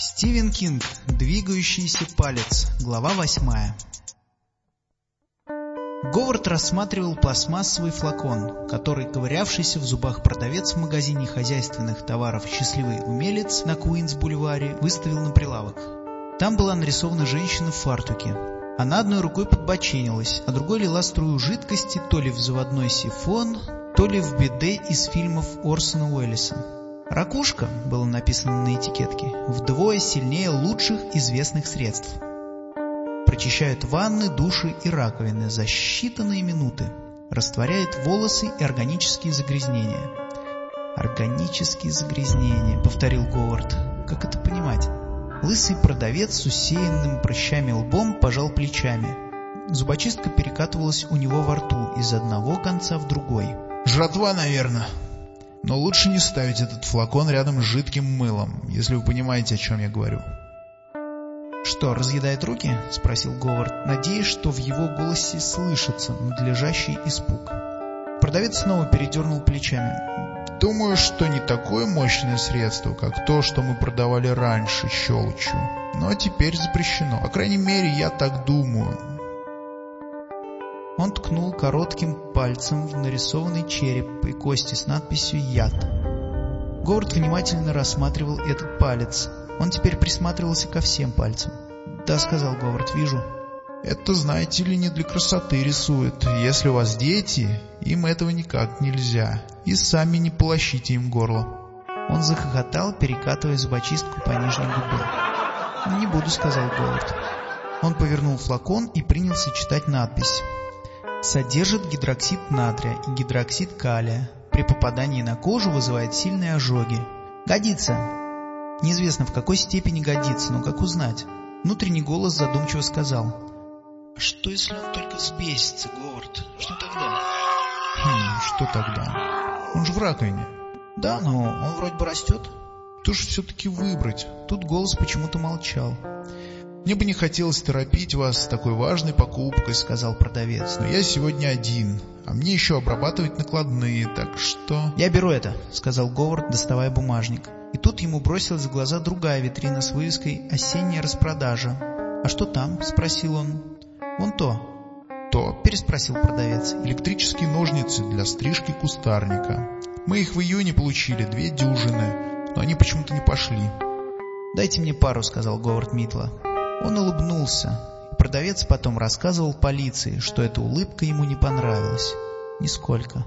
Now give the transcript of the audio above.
Стивен Кинг. Двигающийся палец. Глава восьмая. Говард рассматривал пластмассовый флакон, который ковырявшийся в зубах продавец в магазине хозяйственных товаров «Счастливый умелец» на Куинс-бульваре выставил на прилавок. Там была нарисована женщина в фартуке. Она одной рукой подбоченилась, а другой лила струю жидкости то ли в заводной сифон, то ли в биде из фильмов Орсона Уэллиса. «Ракушка» было написано на этикетке, вдвое сильнее лучших известных средств. Прочищают ванны, души и раковины за считанные минуты. Растворяет волосы и органические загрязнения. «Органические загрязнения», — повторил Говард. «Как это понимать?» Лысый продавец с усеянным прыщами лбом пожал плечами. Зубочистка перекатывалась у него во рту из одного конца в другой. «Жратва, наверное», но лучше не ставить этот флакон рядом с жидким мылом, если вы понимаете, о чем я говорю. «Что, разъедает руки?» — спросил Говард, надеясь, что в его голосе слышится надлежащий испуг. Продавец снова передернул плечами. «Думаю, что не такое мощное средство, как то, что мы продавали раньше щелочью. Но теперь запрещено. По крайней мере, я так думаю. Он ткнул коротким пальцем в нарисованный череп и кости с надписью «Яд». Говард внимательно рассматривал этот палец. Он теперь присматривался ко всем пальцам. «Да», — сказал Говард, — «вижу». «Это, знаете ли, не для красоты рисуют. Если у вас дети, им этого никак нельзя. И сами не полощите им горло». Он захохотал, перекатывая зубочистку по нижней губе. «Не буду», — сказал Говард. Он повернул флакон и принялся читать надпись. Содержит гидроксид натрия и гидроксид калия. При попадании на кожу вызывает сильные ожоги. Годится. Неизвестно в какой степени годится, но как узнать? Внутренний голос задумчиво сказал. «А что если он только взбесится, Говард? Что тогда?» «Хм, что тогда? Он же в раковине». «Да, но он вроде бы растет». «То же все-таки выбрать». Тут голос почему-то молчал. «Мне бы не хотелось торопить вас с такой важной покупкой», — сказал продавец, «но я сегодня один, а мне еще обрабатывать накладные, так что...» «Я беру это», — сказал Говард, доставая бумажник. И тут ему бросилась в глаза другая витрина с вывеской «Осенняя распродажа». «А что там?» — спросил он. «Вон то». «То?» — переспросил продавец. «Электрические ножницы для стрижки кустарника. Мы их в июне получили, две дюжины, но они почему-то не пошли». «Дайте мне пару», — сказал Говард Митла. Он улыбнулся, и продавец потом рассказывал полиции, что эта улыбка ему не понравилась. Нисколько.